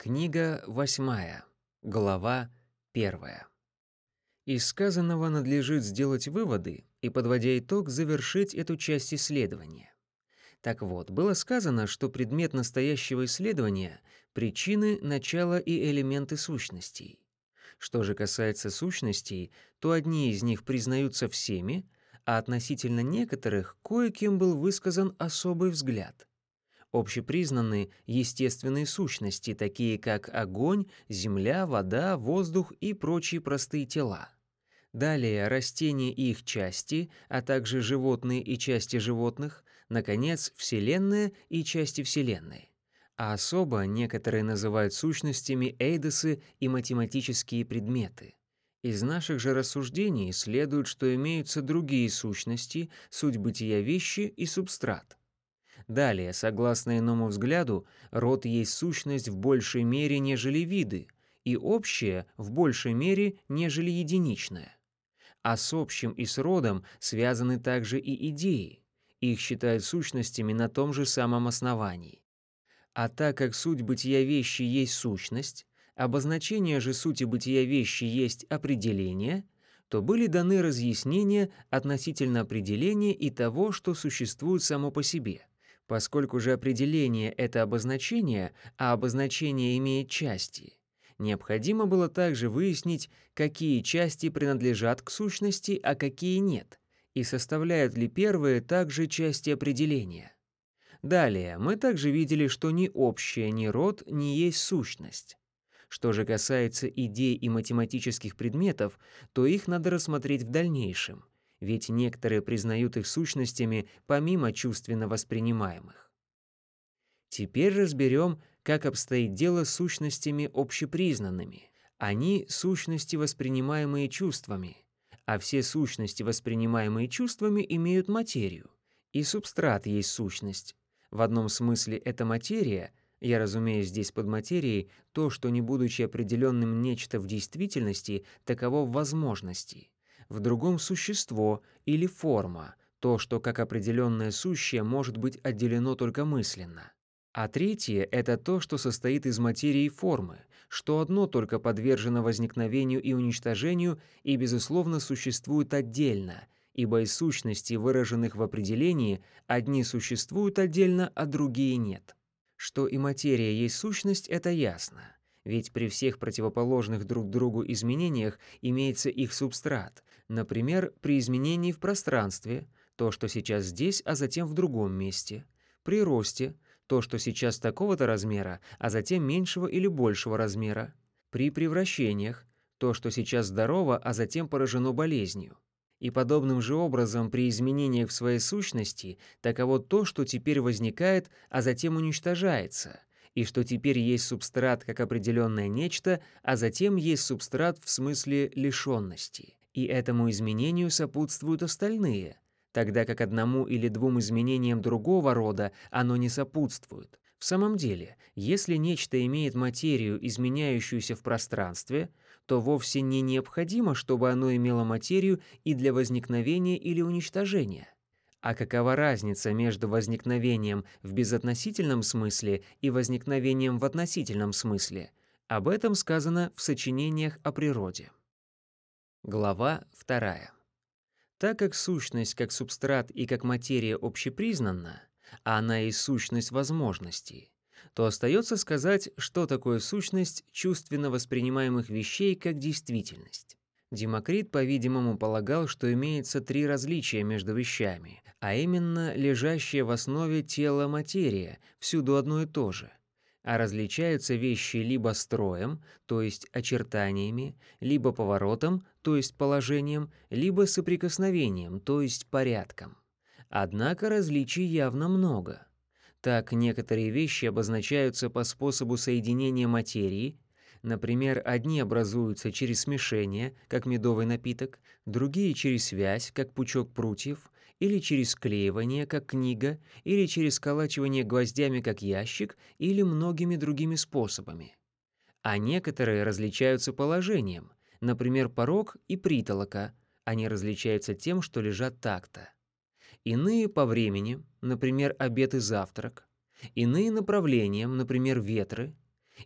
Книга восьмая, глава первая. Из сказанного надлежит сделать выводы и, подводя итог, завершить эту часть исследования. Так вот, было сказано, что предмет настоящего исследования — причины, начало и элементы сущностей. Что же касается сущностей, то одни из них признаются всеми, а относительно некоторых кое-кем был высказан особый взгляд общепризнаны естественные сущности, такие как огонь, земля, вода, воздух и прочие простые тела. Далее растения и их части, а также животные и части животных, наконец, Вселенная и части Вселенной. А особо некоторые называют сущностями эйдосы и математические предметы. Из наших же рассуждений следует, что имеются другие сущности, суть бытия вещи и субстрат. Далее, согласно иному взгляду, род есть сущность в большей мере, нежели виды, и общее в большей мере, нежели единичное. А с общим и с родом связаны также и идеи. Их считают сущностями на том же самом основании. А так как суть бытия вещи есть сущность, обозначение же сути бытия вещи есть определение, то были даны разъяснения относительно определения и того, что существует само по себе. Поскольку же определение — это обозначение, а обозначение имеет части, необходимо было также выяснить, какие части принадлежат к сущности, а какие нет, и составляют ли первые также части определения. Далее, мы также видели, что ни общее, ни род не есть сущность. Что же касается идей и математических предметов, то их надо рассмотреть в дальнейшем — ведь некоторые признают их сущностями помимо чувственно воспринимаемых. Теперь разберем, как обстоит дело с сущностями общепризнанными. Они — сущности, воспринимаемые чувствами, а все сущности, воспринимаемые чувствами, имеют материю. И субстрат есть сущность. В одном смысле это материя, я разумею здесь под материей то, что не будучи определенным нечто в действительности, таково в возможности в другом существо или форма, то, что как определенное сущее может быть отделено только мысленно. А третье — это то, что состоит из материи и формы, что одно только подвержено возникновению и уничтожению и, безусловно, существует отдельно, ибо из сущностей, выраженных в определении, одни существуют отдельно, а другие нет. Что и материя есть сущность — это ясно. Ведь при всех противоположных друг другу изменениях имеется их субстрат, Например, при изменении в пространстве, то, что сейчас здесь, а затем в другом месте. При росте, то, что сейчас такого-то размера, а затем меньшего или большего размера. При превращениях, то, что сейчас здорово, а затем поражено болезнью. И подобным же образом при изменениях в своей сущности таково то, что теперь возникает, а затем уничтожается, и что теперь есть субстрат как определенное нечто, а затем есть субстрат в смысле лишенности и этому изменению сопутствуют остальные, тогда как одному или двум изменениям другого рода оно не сопутствует. В самом деле, если нечто имеет материю, изменяющуюся в пространстве, то вовсе не необходимо, чтобы оно имело материю и для возникновения или уничтожения. А какова разница между возникновением в безотносительном смысле и возникновением в относительном смысле? Об этом сказано в сочинениях о природе. Глава 2. Так как сущность как субстрат и как материя общепризнанна, а она и сущность возможностей, то остается сказать, что такое сущность чувственно воспринимаемых вещей как действительность. Демокрит, по-видимому, полагал, что имеется три различия между вещами, а именно лежащая в основе тела материя, всюду одно и то же, а различаются вещи либо строем, то есть очертаниями, либо поворотом, то есть положением, либо соприкосновением, то есть порядком. Однако различий явно много. Так некоторые вещи обозначаются по способу соединения материи, например, одни образуются через смешение, как медовый напиток, другие через связь, как пучок прутьев, или через склеивание, как книга, или через сколачивание гвоздями, как ящик, или многими другими способами. А некоторые различаются положением, например, порог и притолока, они различаются тем, что лежат так-то. Иные по времени, например, обед и завтрак, иные направлением, например, ветры,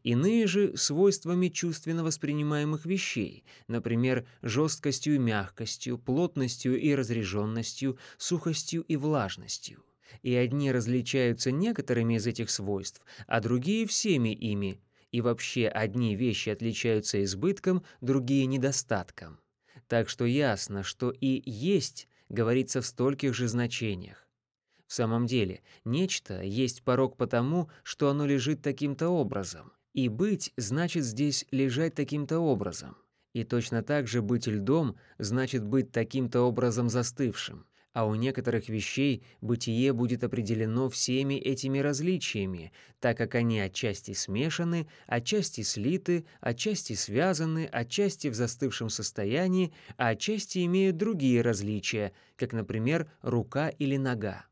Иные же свойствами чувственно воспринимаемых вещей, например, жесткостью и мягкостью, плотностью и разреженностью, сухостью и влажностью. И одни различаются некоторыми из этих свойств, а другие всеми ими. И вообще одни вещи отличаются избытком, другие недостатком. Так что ясно, что и «есть» говорится в стольких же значениях. В самом деле, нечто есть порог потому, что оно лежит таким-то образом, и быть значит здесь лежать таким-то образом. И точно так же быть льдом значит быть таким-то образом застывшим. А у некоторых вещей бытие будет определено всеми этими различиями, так как они отчасти смешаны, отчасти слиты, отчасти связаны, отчасти в застывшем состоянии, а отчасти имеют другие различия, как, например, рука или нога.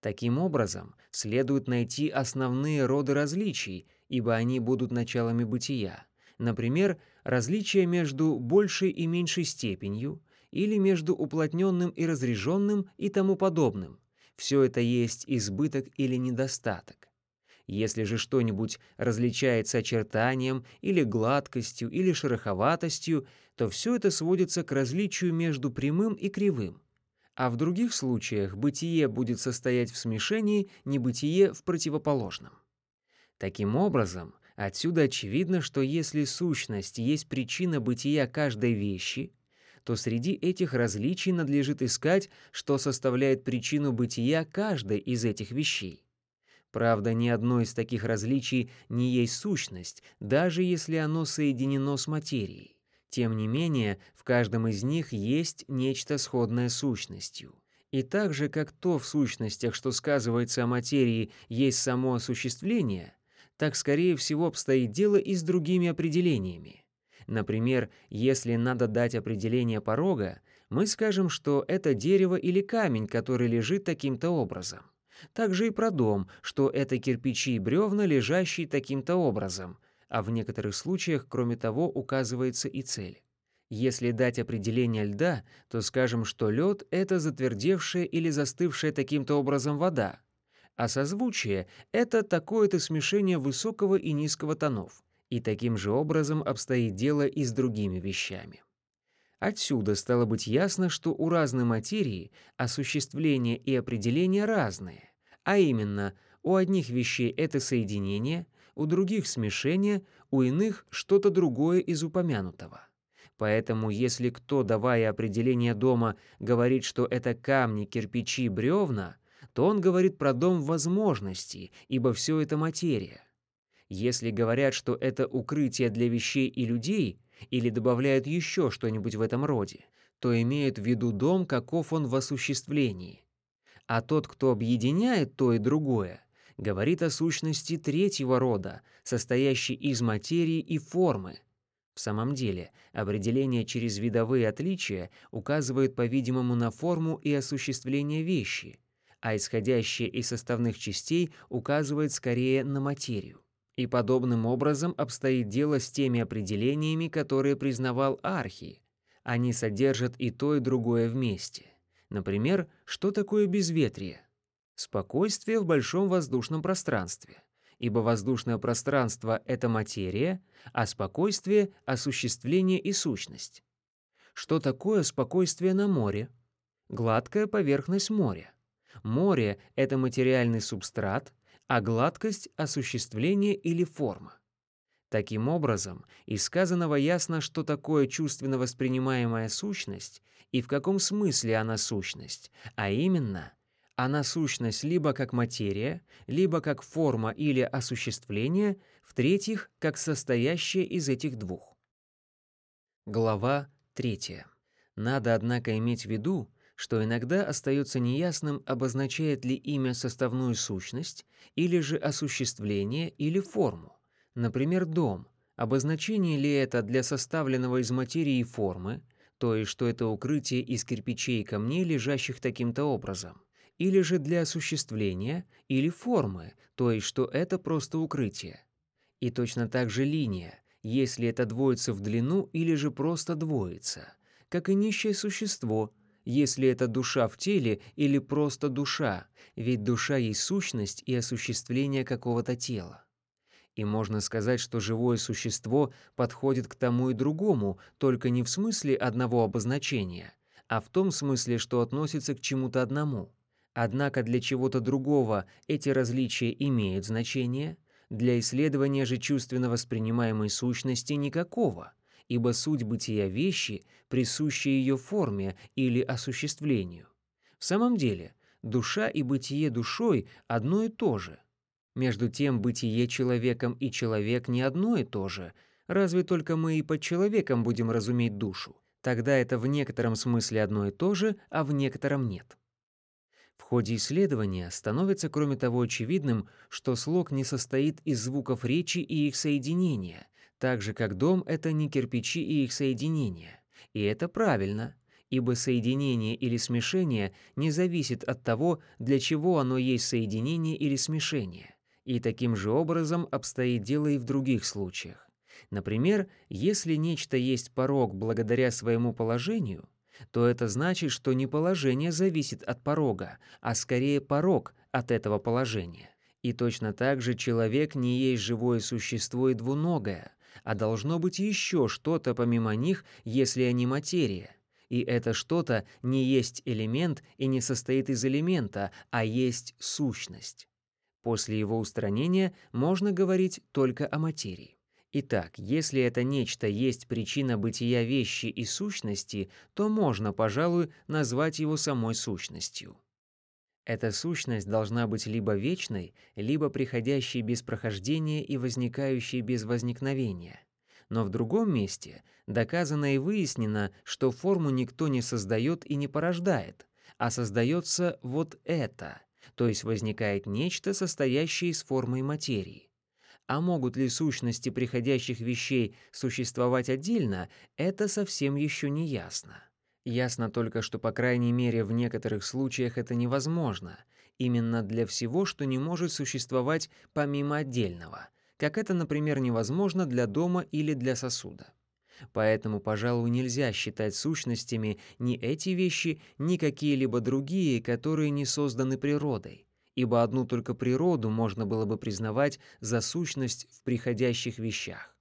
Таким образом, следует найти основные роды различий, ибо они будут началами бытия. Например, различия между большей и меньшей степенью или между уплотненным и разреженным и тому подобным. Все это есть избыток или недостаток. Если же что-нибудь различается очертанием или гладкостью или шероховатостью, то все это сводится к различию между прямым и кривым. А в других случаях бытие будет состоять в смешении, небытие в противоположном. Таким образом, отсюда очевидно, что если сущность есть причина бытия каждой вещи, то среди этих различий надлежит искать, что составляет причину бытия каждой из этих вещей. Правда, ни одно из таких различий не есть сущность, даже если оно соединено с материей. Тем не менее, в каждом из них есть нечто сходное сущностью. И так же, как то в сущностях, что сказывается о материи, есть само осуществление, так, скорее всего, обстоит дело и с другими определениями. Например, если надо дать определение порога, мы скажем, что это дерево или камень, который лежит таким-то образом. Также и про дом, что это кирпичи и бревна, лежащие таким-то образом, а в некоторых случаях, кроме того, указывается и цель. Если дать определение льда, то скажем, что лед — это затвердевшая или застывшая таким-то образом вода, а созвучие — это такое-то смешение высокого и низкого тонов. И таким же образом обстоит дело и с другими вещами. Отсюда стало быть ясно, что у разной материи осуществление и определение разные, а именно у одних вещей это соединение, у других смешение, у иных что-то другое из упомянутого. Поэтому если кто, давая определение дома, говорит, что это камни, кирпичи, бревна, то он говорит про дом возможностей, ибо все это материя. Если говорят, что это укрытие для вещей и людей, или добавляют еще что-нибудь в этом роде, то имеют в виду дом, каков он в осуществлении. А тот, кто объединяет то и другое, говорит о сущности третьего рода, состоящей из материи и формы. В самом деле, определение через видовые отличия указывает, по-видимому, на форму и осуществление вещи – а исходящее из составных частей указывает скорее на материю. И подобным образом обстоит дело с теми определениями, которые признавал Архи. Они содержат и то, и другое вместе. Например, что такое безветрие? Спокойствие в большом воздушном пространстве. Ибо воздушное пространство — это материя, а спокойствие — осуществление и сущность. Что такое спокойствие на море? Гладкая поверхность моря. Море — это материальный субстрат, а гладкость — осуществление или форма. Таким образом, из сказанного ясно, что такое чувственно воспринимаемая сущность и в каком смысле она сущность, а именно, она сущность либо как материя, либо как форма или осуществление, в-третьих, как состоящая из этих двух. Глава 3. Надо, однако, иметь в виду, что иногда остается неясным, обозначает ли имя составную сущность или же осуществление или форму. Например, дом. Обозначение ли это для составленного из материи формы, то есть что это укрытие из кирпичей и камней, лежащих таким-то образом, или же для осуществления или формы, то есть что это просто укрытие. И точно так же линия, если это двоится в длину или же просто двоится, как и нищее существо, если это душа в теле или просто душа, ведь душа есть сущность и осуществление какого-то тела. И можно сказать, что живое существо подходит к тому и другому, только не в смысле одного обозначения, а в том смысле, что относится к чему-то одному. Однако для чего-то другого эти различия имеют значение, для исследования же чувственно воспринимаемой сущности никакого, ибо суть бытия вещи присуща ее форме или осуществлению. В самом деле, душа и бытие душой одно и то же – между тем, бытие человеком и человек не одно и то же, разве только мы и под человеком будем разуметь душу. Тогда это в некотором смысле одно и то же, а в некотором нет. В ходе исследования становится, кроме того, очевидным, что слог не состоит из звуков речи и их соединения, так же как дом — это не кирпичи и их соединения. И это правильно, ибо соединение или смешение не зависит от того, для чего оно есть соединение или смешение. И таким же образом обстоит дело и в других случаях. Например, если нечто есть порог благодаря своему положению, то это значит, что не положение зависит от порога, а скорее порог от этого положения. И точно так же человек не есть живое существо и двуногое, а должно быть еще что-то помимо них, если они материя. И это что-то не есть элемент и не состоит из элемента, а есть сущность. После его устранения можно говорить только о материи. Итак, если это нечто есть причина бытия вещи и сущности, то можно, пожалуй, назвать его самой сущностью. Эта сущность должна быть либо вечной, либо приходящей без прохождения и возникающей без возникновения. Но в другом месте доказано и выяснено, что форму никто не создает и не порождает, а создается вот это — то есть возникает нечто, состоящее из формы и материи. А могут ли сущности приходящих вещей существовать отдельно, это совсем еще не ясно. Ясно только, что по крайней мере в некоторых случаях это невозможно, именно для всего, что не может существовать помимо отдельного, как это, например, невозможно для дома или для сосуда. Поэтому, пожалуй, нельзя считать сущностями ни эти вещи, ни какие-либо другие, которые не созданы природой, ибо одну только природу можно было бы признавать за сущность в приходящих вещах.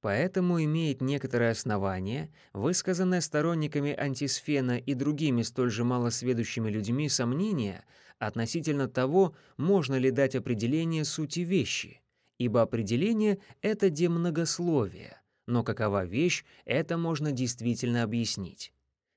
Поэтому имеет некоторое основание, высказанное сторонниками антисфена и другими столь же малосведущими людьми сомнение относительно того, можно ли дать определение сути вещи, ибо определение — это демногословие, но какова вещь, это можно действительно объяснить.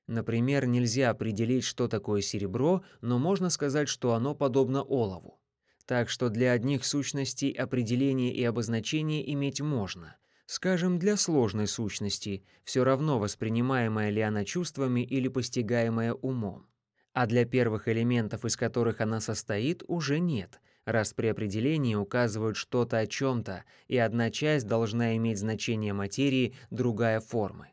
Например, нельзя определить, что такое серебро, но можно сказать, что оно подобно олову. Так что для одних сущностей определение и обозначение иметь можно. Скажем, для сложной сущности, все равно воспринимаемая ли она чувствами или постигаемая умом. А для первых элементов, из которых она состоит, уже нет – раз при определении указывают что-то о чем-то, и одна часть должна иметь значение материи, другая — формы.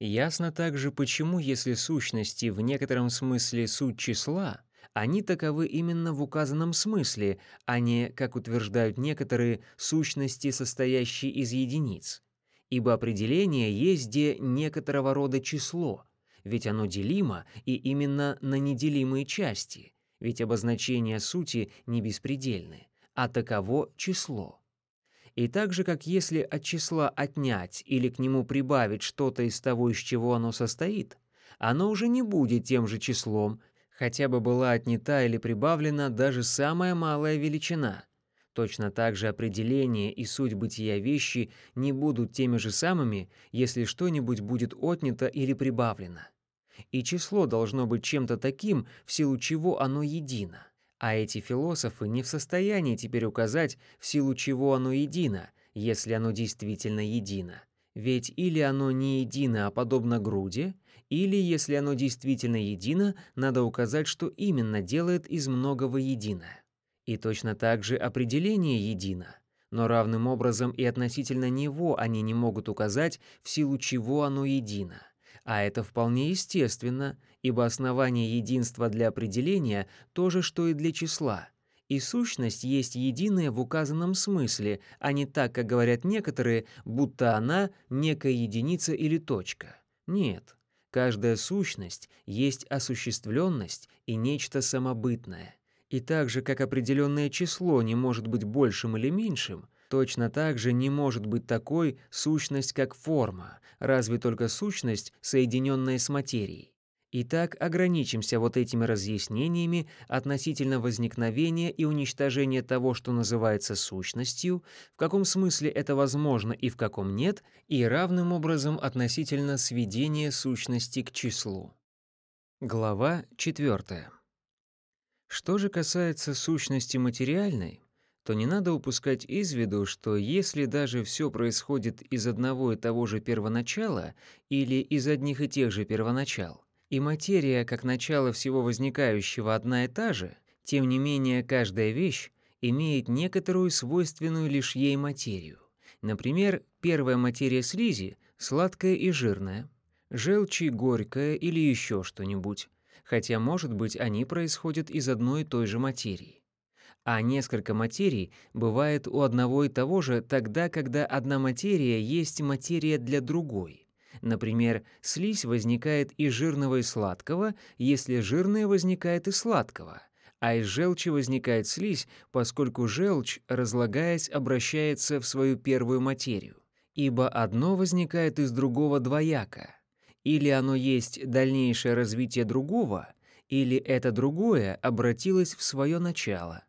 Ясно также, почему, если сущности в некотором смысле суть числа, они таковы именно в указанном смысле, а не, как утверждают некоторые, сущности, состоящие из единиц. Ибо определение есть где некоторого рода число, ведь оно делимо и именно на неделимые части — ведь обозначения сути не беспредельны, а таково число. И так же, как если от числа отнять или к нему прибавить что-то из того, из чего оно состоит, оно уже не будет тем же числом, хотя бы была отнята или прибавлена даже самая малая величина. Точно так же определение и суть бытия вещи не будут теми же самыми, если что-нибудь будет отнято или прибавлено. И число должно быть чем-то таким, в силу чего оно едино. А эти философы не в состоянии теперь указать, в силу чего оно едино, если оно действительно едино. Ведь или оно не едино, а подобно груди, или, если оно действительно едино, надо указать, что именно делает из многого единое. И точно так же определение едино, но равным образом и относительно него они не могут указать, в силу чего оно едино. А это вполне естественно, ибо основание единства для определения то же, что и для числа. И сущность есть единая в указанном смысле, а не так, как говорят некоторые, будто она некая единица или точка. Нет, каждая сущность есть осуществленность и нечто самобытное. И так же, как определенное число не может быть большим или меньшим, Точно так же не может быть такой сущность, как форма, разве только сущность, соединенная с материей. Итак, ограничимся вот этими разъяснениями относительно возникновения и уничтожения того, что называется сущностью, в каком смысле это возможно и в каком нет, и равным образом относительно сведения сущности к числу. Глава 4. Что же касается сущности материальной, то не надо упускать из виду, что если даже все происходит из одного и того же первоначала или из одних и тех же первоначал, и материя, как начало всего возникающего, одна и та же, тем не менее каждая вещь имеет некоторую свойственную лишь ей материю. Например, первая материя слизи – сладкая и жирная, желчи – горькая или еще что-нибудь, хотя, может быть, они происходят из одной и той же материи. А несколько материй бывает у одного и того же тогда, когда одна материя есть материя для другой. Например, слизь возникает из жирного и сладкого, если жирное возникает из сладкого, а из желчи возникает слизь, поскольку желчь, разлагаясь, обращается в свою первую материю. Ибо одно возникает из другого двояко. Или оно есть дальнейшее развитие другого, или это другое обратилось в свое начало.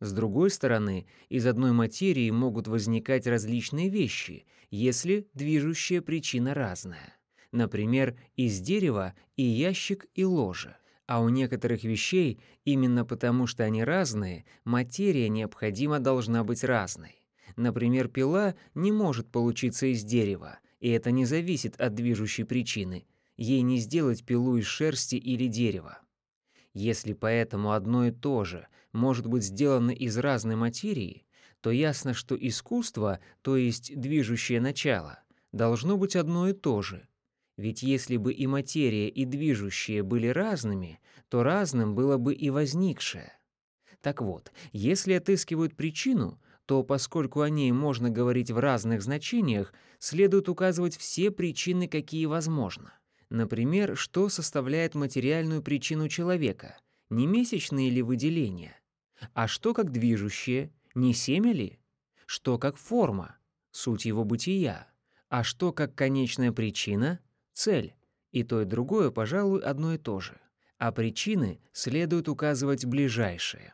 С другой стороны, из одной материи могут возникать различные вещи, если движущая причина разная. Например, из дерева и ящик, и ложа. А у некоторых вещей, именно потому что они разные, материя необходимо должна быть разной. Например, пила не может получиться из дерева, и это не зависит от движущей причины. Ей не сделать пилу из шерсти или дерева. Если поэтому одно и то же может быть сделано из разной материи, то ясно, что искусство, то есть движущее начало, должно быть одно и то же. Ведь если бы и материя, и движущее были разными, то разным было бы и возникшее. Так вот, если отыскивают причину, то поскольку о ней можно говорить в разных значениях, следует указывать все причины, какие возможно. Например, что составляет материальную причину человека? Не месячные ли выделения? А что как движущее? Не семя ли? Что как форма? Суть его бытия. А что как конечная причина? Цель. И то, и другое, пожалуй, одно и то же. А причины следует указывать ближайшие.